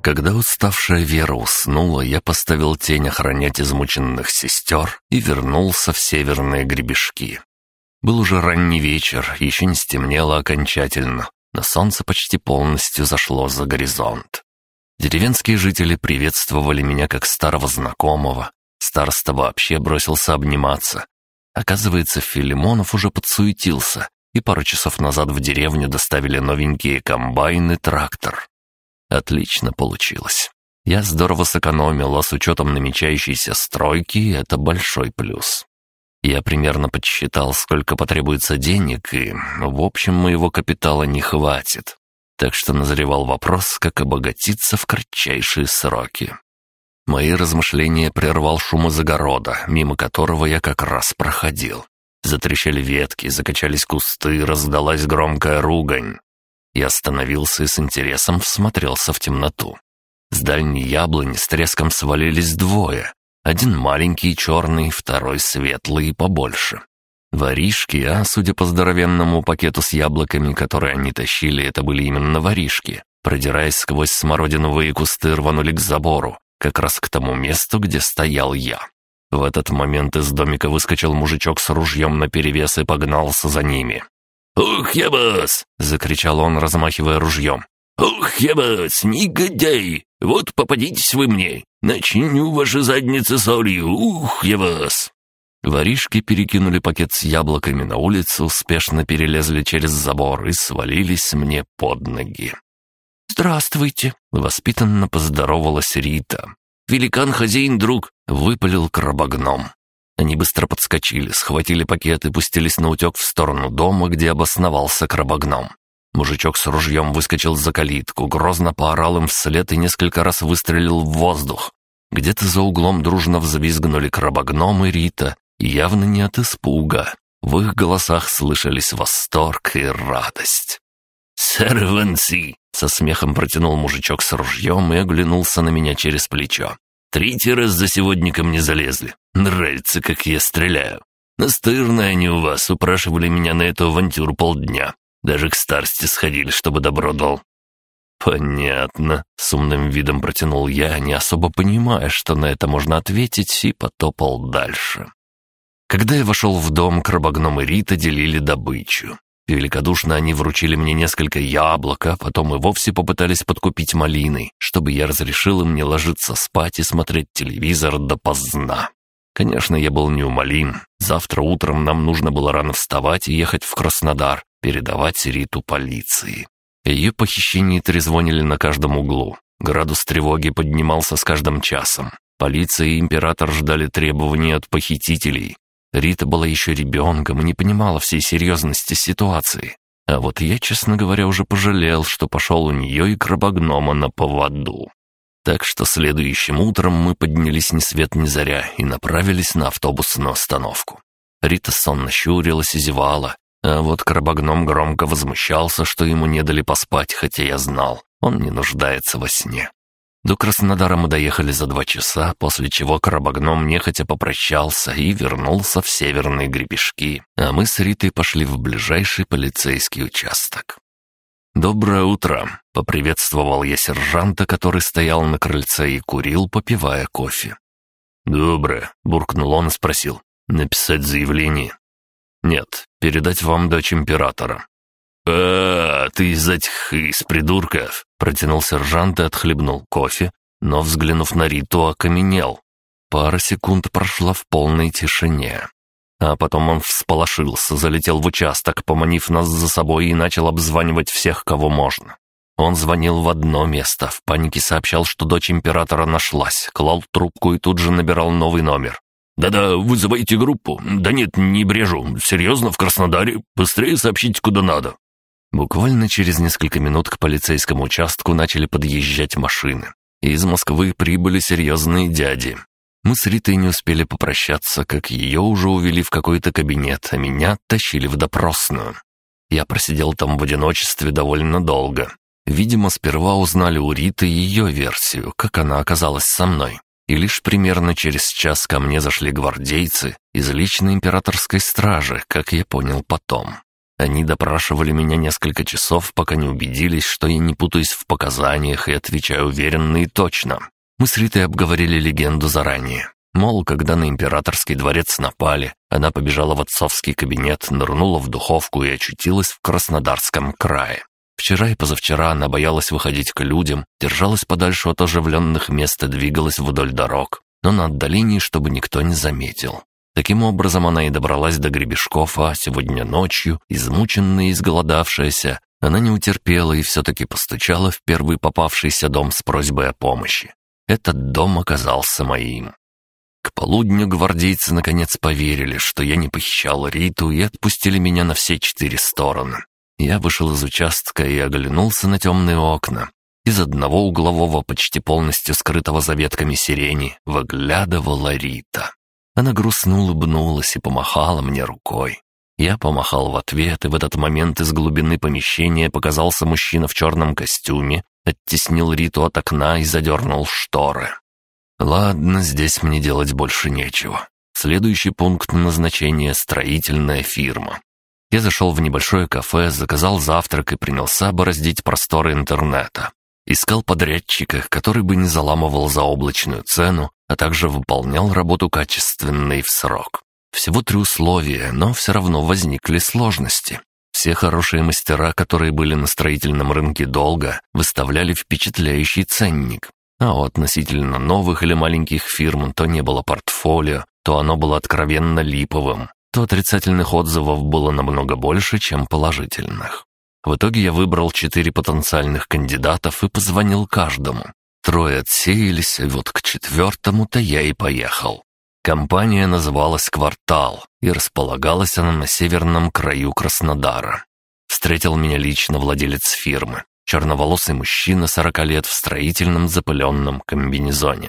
Когда уставшая Вера уснула, я поставил тень охранять измученных сестер и вернулся в северные гребешки. Был уже ранний вечер, еще не стемнело окончательно, но солнце почти полностью зашло за горизонт. Деревенские жители приветствовали меня как старого знакомого. Староста вообще бросился обниматься. Оказывается, Филимонов уже подсуетился, и пару часов назад в деревню доставили новенькие комбайны трактор. Отлично получилось. Я здорово сэкономил, а с учетом намечающейся стройки это большой плюс. Я примерно подсчитал, сколько потребуется денег, и, в общем, моего капитала не хватит. Так что назревал вопрос, как обогатиться в кратчайшие сроки. Мои размышления прервал шум из огорода, мимо которого я как раз проходил. Затрещали ветки, закачались кусты, раздалась громкая ругань. Я остановился и с интересом всмотрелся в темноту. С дальней яблони с треском свалились двое. Один маленький черный, второй светлый и побольше. Воришки, а судя по здоровенному пакету с яблоками, которые они тащили, это были именно воришки. Продираясь сквозь смородиновые кусты, рванули к забору, как раз к тому месту, где стоял я. В этот момент из домика выскочил мужичок с ружьем наперевес и погнался за ними. «Ух, я вас!» — закричал он, размахивая ружьем. «Ух, я вас, негодяй! Вот попадитесь вы мне! Начиню ваши задницы солью! Ух, я вас!» Воришки перекинули пакет с яблоками на улицу, успешно перелезли через забор и свалились мне под ноги. «Здравствуйте!» — воспитанно поздоровалась Рита. «Великан-хозяин, друг!» — выпалил крабогном. Они быстро подскочили, схватили пакет и пустились на утек в сторону дома, где обосновался крабогном. Мужичок с ружьем выскочил за калитку, грозно поорал им вслед и несколько раз выстрелил в воздух. Где-то за углом дружно взвизгнули крабогном и Рита, явно не от испуга. В их голосах слышались восторг и радость. «Сорванцы!» — со смехом протянул мужичок с ружьем и оглянулся на меня через плечо. «Третий раз за сегодня ко мне залезли. Нравится, как я стреляю. Настырные они у вас, упрашивали меня на эту авантюру полдня. Даже к старости сходили, чтобы добро дал». «Понятно», — с умным видом протянул я, не особо понимая, что на это можно ответить, и потопал дальше. Когда я вошел в дом, крабогном и Рита делили добычу. Великодушно они вручили мне несколько яблок, а потом и вовсе попытались подкупить малиной, чтобы я разрешил им не ложиться спать и смотреть телевизор допоздна. Конечно, я был неумолим. Завтра утром нам нужно было рано вставать и ехать в Краснодар, передавать Риту полиции. Ее похищение трезвонили на каждом углу. Градус тревоги поднимался с каждым часом. Полиция и император ждали требований от похитителей, Рита была еще ребенком и не понимала всей серьезности ситуации. А вот я, честно говоря, уже пожалел, что пошел у нее и крабогнома на поводу. Так что следующим утром мы поднялись ни свет ни заря и направились на автобусную остановку. Рита сонно щурилась и зевала, а вот крабогном громко возмущался, что ему не дали поспать, хотя я знал, он не нуждается во сне. До Краснодара мы доехали за два часа, после чего крабогном нехотя попрощался и вернулся в северные гребешки, а мы с Ритой пошли в ближайший полицейский участок. «Доброе утро!» — поприветствовал я сержанта, который стоял на крыльце и курил, попивая кофе. «Доброе!» — буркнул он и спросил. «Написать заявление?» «Нет, передать вам дочь императора. «А, ты из этих, из придурков!» Протянул сержант и отхлебнул кофе, но, взглянув на Риту, окаменел. Пара секунд прошла в полной тишине. А потом он всполошился, залетел в участок, поманив нас за собой и начал обзванивать всех, кого можно. Он звонил в одно место, в панике сообщал, что дочь императора нашлась, клал трубку и тут же набирал новый номер. «Да-да, вызывайте группу. Да нет, не брежу. Серьезно, в Краснодаре. Быстрее сообщите, куда надо». Буквально через несколько минут к полицейскому участку начали подъезжать машины. Из Москвы прибыли серьезные дяди. Мы с Ритой не успели попрощаться, как ее уже увели в какой-то кабинет, а меня тащили в допросную. Я просидел там в одиночестве довольно долго. Видимо, сперва узнали у Риты ее версию, как она оказалась со мной. И лишь примерно через час ко мне зашли гвардейцы из личной императорской стражи, как я понял потом. Они допрашивали меня несколько часов, пока не убедились, что я не путаюсь в показаниях и отвечаю уверенно и точно. Мы с Ритой обговорили легенду заранее. Мол, когда на императорский дворец напали, она побежала в отцовский кабинет, нырнула в духовку и очутилась в Краснодарском крае. Вчера и позавчера она боялась выходить к людям, держалась подальше от оживленных мест и двигалась вдоль дорог, но на отдалении, чтобы никто не заметил. Таким образом она и добралась до гребешков, а сегодня ночью, измученная и изголодавшаяся, она не утерпела и все-таки постучала в первый попавшийся дом с просьбой о помощи. Этот дом оказался моим. К полудню гвардейцы наконец поверили, что я не похищал Риту и отпустили меня на все четыре стороны. Я вышел из участка и оглянулся на темные окна. Из одного углового, почти полностью скрытого за ветками сирени, выглядывала Рита. Она грустно улыбнулась и помахала мне рукой. Я помахал в ответ, и в этот момент из глубины помещения показался мужчина в черном костюме, оттеснил Риту от окна и задернул шторы. «Ладно, здесь мне делать больше нечего. Следующий пункт назначения — строительная фирма. Я зашел в небольшое кафе, заказал завтрак и принялся бороздить просторы интернета. Искал подрядчика, который бы не заламывал за облачную цену, а также выполнял работу качественно и в срок. Всего три условия, но все равно возникли сложности. Все хорошие мастера, которые были на строительном рынке долго, выставляли впечатляющий ценник. А у относительно новых или маленьких фирм то не было портфолио, то оно было откровенно липовым то отрицательных отзывов было намного больше, чем положительных. В итоге я выбрал четыре потенциальных кандидатов и позвонил каждому. Трое отсеялись, и вот к четвертому-то я и поехал. Компания называлась «Квартал», и располагалась она на северном краю Краснодара. Встретил меня лично владелец фирмы, черноволосый мужчина 40 лет в строительном запыленном комбинезоне.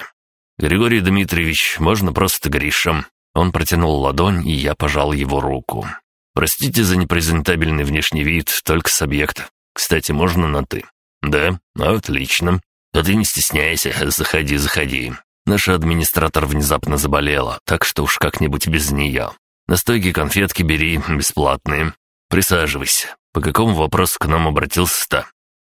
«Григорий Дмитриевич, можно просто Гришем?» Он протянул ладонь, и я пожал его руку. «Простите за непрезентабельный внешний вид, только с объекта. Кстати, можно на «ты»?» «Да? Отлично. Да ты не стесняйся, заходи, заходи. Наша администратор внезапно заболела, так что уж как-нибудь без нее. Настойки конфетки бери, бесплатные. Присаживайся. По какому вопросу к нам обратился-то?»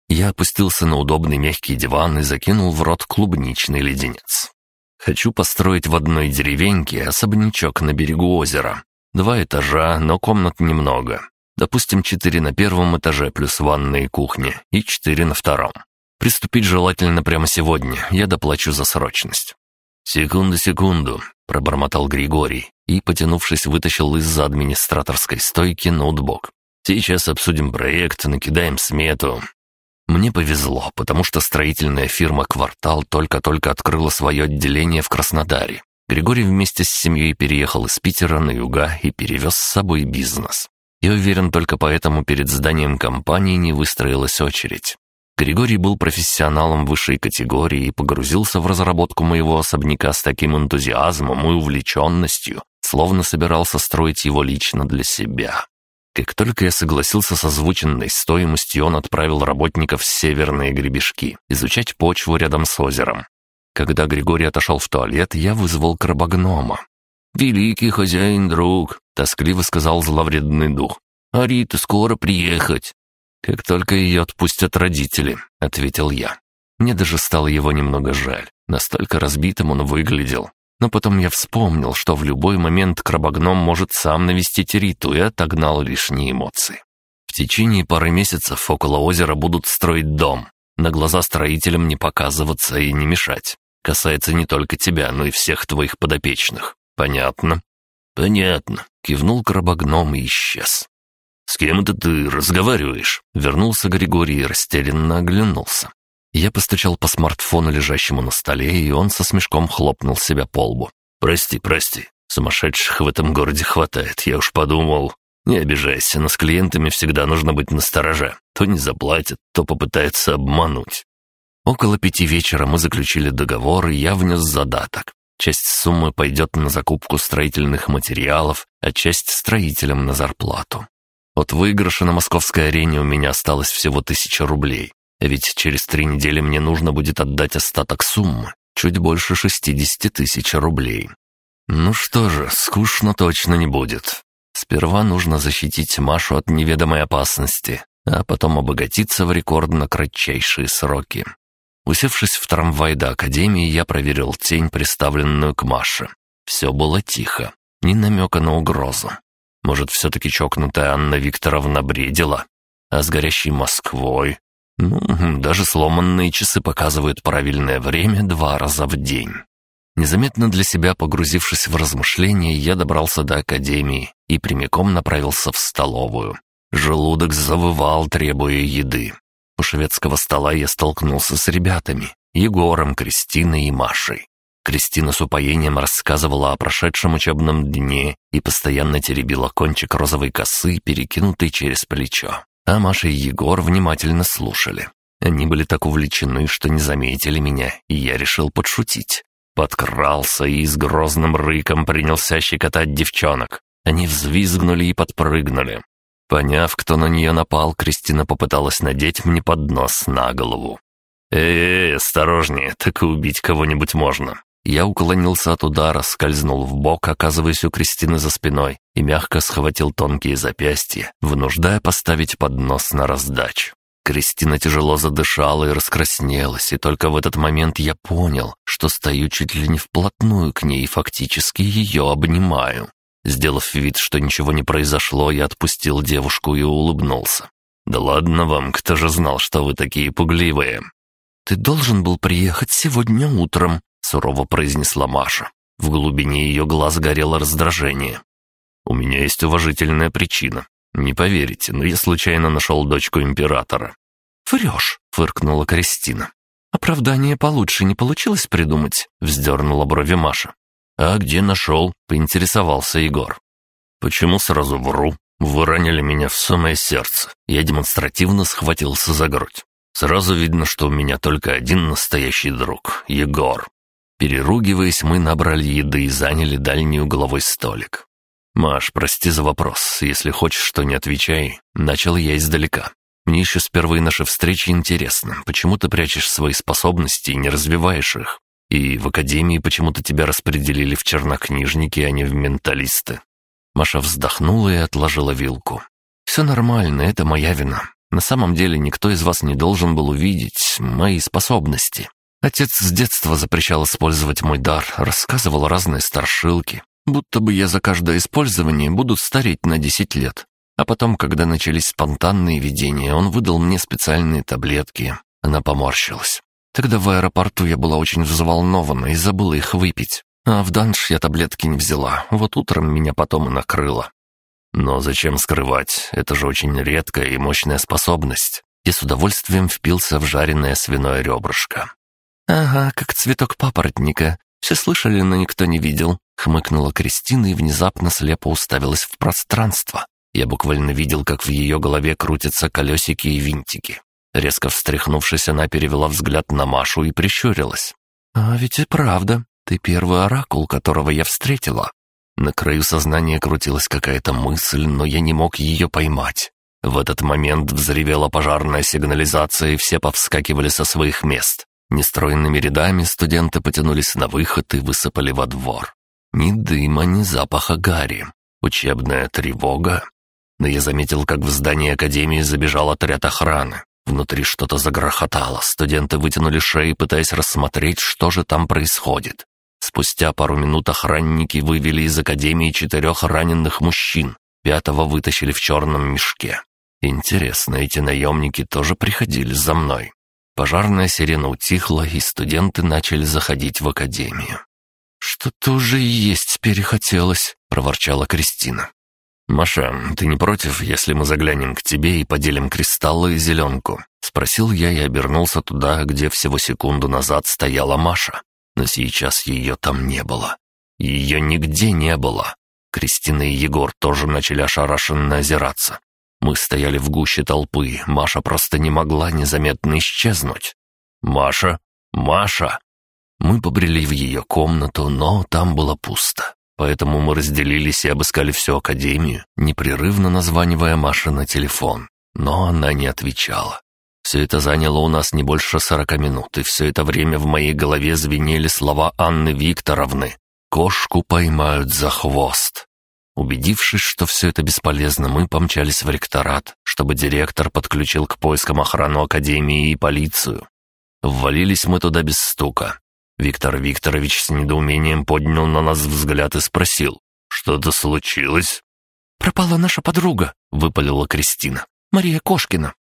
Я опустился на удобный мягкий диван и закинул в рот клубничный леденец. Хочу построить в одной деревеньке особнячок на берегу озера. Два этажа, но комнат немного. Допустим, четыре на первом этаже плюс ванная и кухня, и четыре на втором. Приступить желательно прямо сегодня, я доплачу за срочность. «Секунду, секунду», — пробормотал Григорий и, потянувшись, вытащил из-за администраторской стойки ноутбук. «Сейчас обсудим проект, накидаем смету. Мне повезло, потому что строительная фирма «Квартал» только-только открыла свое отделение в Краснодаре. Григорий вместе с семьей переехал из Питера на юга и перевез с собой бизнес. Я уверен, только поэтому перед зданием компании не выстроилась очередь. Григорий был профессионалом высшей категории и погрузился в разработку моего особняка с таким энтузиазмом и увлеченностью, словно собирался строить его лично для себя. Как только я согласился с озвученной стоимостью, он отправил работников в северные гребешки изучать почву рядом с озером. Когда Григорий отошел в туалет, я вызвал крабогнома. «Великий хозяин-друг», — тоскливо сказал зловредный дух. «Арита скоро приехать». «Как только ее отпустят родители», — ответил я. Мне даже стало его немного жаль. Настолько разбитым он выглядел. Но потом я вспомнил, что в любой момент крабогном может сам навестить Риту и отогнал лишние эмоции. В течение пары месяцев около озера будут строить дом. На глаза строителям не показываться и не мешать. Касается не только тебя, но и всех твоих подопечных. Понятно? Понятно. Кивнул крабогном и исчез. «С кем это ты разговариваешь?» Вернулся Григорий и растерянно оглянулся. Я постучал по смартфону, лежащему на столе, и он со смешком хлопнул себя по лбу. «Прости, прости. Сумасшедших в этом городе хватает. Я уж подумал. Не обижайся, но с клиентами всегда нужно быть настороже. То не заплатят, то попытаются обмануть». Около пяти вечера мы заключили договор, и я внес задаток. Часть суммы пойдет на закупку строительных материалов, а часть строителям на зарплату. От выигрыша на московской арене у меня осталось всего тысяча рублей. Ведь через три недели мне нужно будет отдать остаток суммы, чуть больше 60 тысяч рублей. Ну что же, скучно точно не будет. Сперва нужно защитить Машу от неведомой опасности, а потом обогатиться в рекордно кратчайшие сроки. Усевшись в трамвай до Академии, я проверил тень, приставленную к Маше. Все было тихо, ни намека на угрозу. Может, все-таки чокнутая Анна Викторовна бредила? А с горящей Москвой? Ну, даже сломанные часы показывают правильное время два раза в день. Незаметно для себя погрузившись в размышления, я добрался до академии и прямиком направился в столовую. Желудок завывал, требуя еды. У шведского стола я столкнулся с ребятами — Егором, Кристиной и Машей. Кристина с упоением рассказывала о прошедшем учебном дне и постоянно теребила кончик розовой косы, перекинутой через плечо. А Маша и Егор внимательно слушали. Они были так увлечены, что не заметили меня, и я решил подшутить. Подкрался и с грозным рыком принялся щекотать девчонок. Они взвизгнули и подпрыгнули. Поняв, кто на нее напал, Кристина попыталась надеть мне поднос на голову. «Эй, осторожнее, так и убить кого-нибудь можно». Я уклонился от удара, скользнул в бок, оказываясь у Кристины за спиной, и мягко схватил тонкие запястья, вынуждая поставить поднос на раздачу. Кристина тяжело задышала и раскраснелась, и только в этот момент я понял, что стою чуть ли не вплотную к ней и фактически ее обнимаю. Сделав вид, что ничего не произошло, я отпустил девушку и улыбнулся. «Да ладно вам, кто же знал, что вы такие пугливые?» «Ты должен был приехать сегодня утром», — сурово произнесла Маша. В глубине ее глаз горело раздражение. «У меня есть уважительная причина. «Не поверите, но я случайно нашел дочку императора». «Врешь», — фыркнула Кристина. «Оправдание получше не получилось придумать?» — вздернула брови Маша. «А где нашел?» — поинтересовался Егор. «Почему сразу вру? Вы ранили меня в самое сердце». Я демонстративно схватился за грудь. Сразу видно, что у меня только один настоящий друг — Егор. Переругиваясь, мы набрали еды и заняли дальний угловой столик. «Маш, прости за вопрос. Если хочешь, что не отвечай». Начал я издалека. Мне еще с первой нашей встречи интересно, почему ты прячешь свои способности и не развиваешь их? И в академии почему-то тебя распределили в чернокнижники, а не в менталисты?» Маша вздохнула и отложила вилку. «Все нормально, это моя вина. На самом деле никто из вас не должен был увидеть мои способности. Отец с детства запрещал использовать мой дар, рассказывал разные старшилки, Будто бы я за каждое использование буду стареть на 10 лет. А потом, когда начались спонтанные видения, он выдал мне специальные таблетки. Она поморщилась. Тогда в аэропорту я была очень взволнована и забыла их выпить. А в данж я таблетки не взяла. Вот утром меня потом и накрыло. Но зачем скрывать? Это же очень редкая и мощная способность. И с удовольствием впился в жареное свиное ребрышко. «Ага, как цветок папоротника. Все слышали, но никто не видел. Хмыкнула Кристина и внезапно слепо уставилась в пространство. Я буквально видел, как в ее голове крутятся колесики и винтики. Резко встряхнувшись, она перевела взгляд на Машу и прищурилась. «А ведь и правда, ты первый оракул, которого я встретила». На краю сознания крутилась какая-то мысль, но я не мог ее поймать. В этот момент взревела пожарная сигнализация, и все повскакивали со своих мест. Нестроенными рядами студенты потянулись на выход и высыпали во двор. Ни дыма, ни запаха гари. Учебная тревога. Но я заметил, как в здании Академии забежал отряд охраны. Внутри что-то загрохотало, студенты вытянули шеи, пытаясь рассмотреть, что же там происходит. Спустя пару минут охранники вывели из Академии четырех раненых мужчин, пятого вытащили в черном мешке. Интересно, эти наемники тоже приходили за мной. Пожарная сирена утихла, и студенты начали заходить в Академию. «Что-то уже есть перехотелось», — проворчала Кристина. «Маша, ты не против, если мы заглянем к тебе и поделим кристаллы и зеленку?» — спросил я и обернулся туда, где всего секунду назад стояла Маша. Но сейчас ее там не было. Ее нигде не было. Кристина и Егор тоже начали ошарашенно озираться. Мы стояли в гуще толпы, Маша просто не могла незаметно исчезнуть. «Маша! Маша!» Мы побрели в ее комнату, но там было пусто. Поэтому мы разделились и обыскали всю академию, непрерывно названивая Маше на телефон. Но она не отвечала. Все это заняло у нас не больше сорока минут, и все это время в моей голове звенели слова Анны Викторовны. «Кошку поймают за хвост». Убедившись, что все это бесполезно, мы помчались в ректорат, чтобы директор подключил к поискам охрану Академии и полицию. Ввалились мы туда без стука. Виктор Викторович с недоумением поднял на нас взгляд и спросил, «Что-то случилось?» «Пропала наша подруга», — выпалила Кристина. «Мария Кошкина».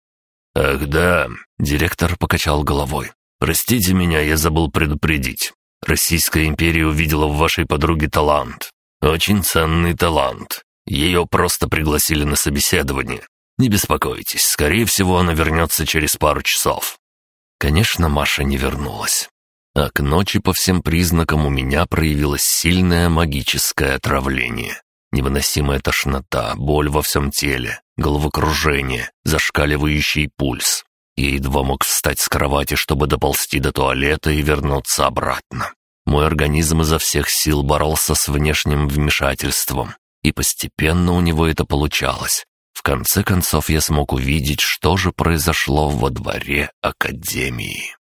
«Ах да», — директор покачал головой. «Простите меня, я забыл предупредить. Российская империя увидела в вашей подруге талант. Очень ценный талант. Ее просто пригласили на собеседование. Не беспокойтесь, скорее всего, она вернется через пару часов». Конечно, Маша не вернулась. А к ночи по всем признакам у меня проявилось сильное магическое отравление. Невыносимая тошнота, боль во всем теле, головокружение, зашкаливающий пульс. Я едва мог встать с кровати, чтобы доползти до туалета и вернуться обратно. Мой организм изо всех сил боролся с внешним вмешательством, и постепенно у него это получалось. В конце концов я смог увидеть, что же произошло во дворе Академии.